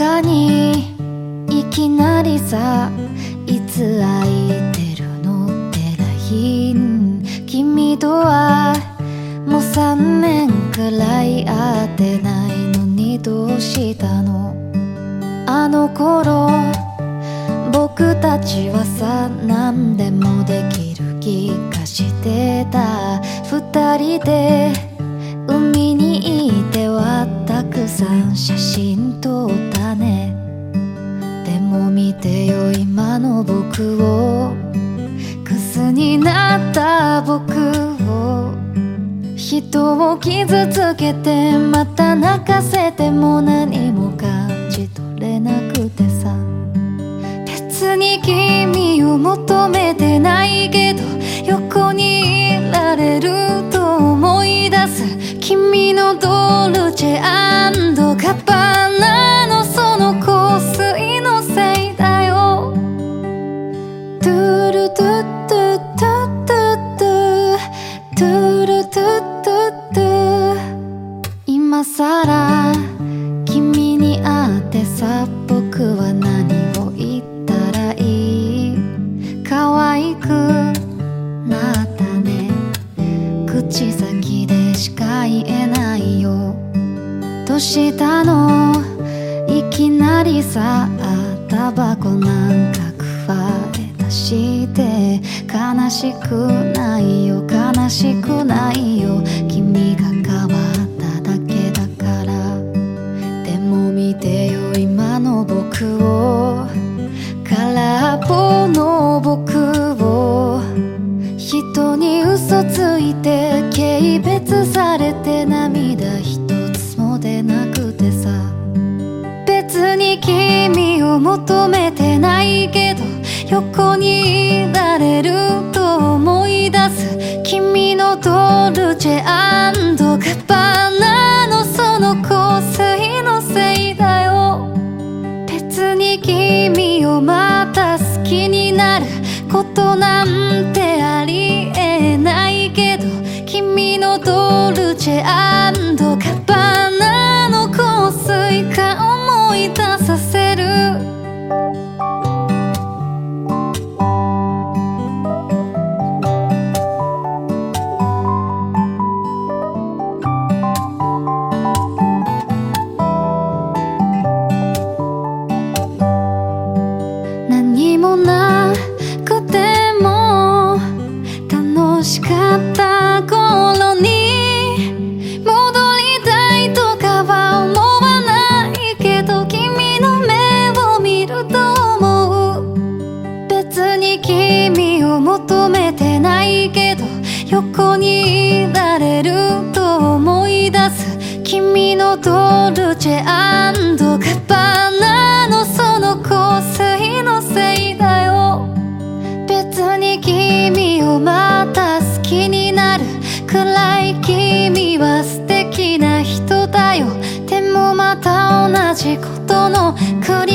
夜中にいきなりさいつ空いてるのって LINE 君とはもう3年くらい会ってないのにどうしたの？あの頃僕たちはさ何でもできる気がしてた。二人で海さん写真撮ったね。でも見てよ今の僕を。クズになった僕を。人を傷つけてまた泣かせても何も感じ取れなくてさ。別に君を求めてないけど横にいられるしたの？いきなりさタバコなんかくわえ出して。悲しくないよ悲しくないよ。君が変わっただけだから。でも見てよ今の僕を。空っぽの僕を。人に嘘ついて軽蔑されて涙君を求めてないけど横にいられると思い出す。君のドルチェガッバナのその香水のせいだよ。別に君をまた好きになることなんてありえないけど君のドルチェしかった頃に戻りたいとかは思わないけど君の目を見ると思う別に君を求めてないけど横にいられると思い出す君のドルチェガくらい君は素敵な人だよ。でもまた同じことの繰り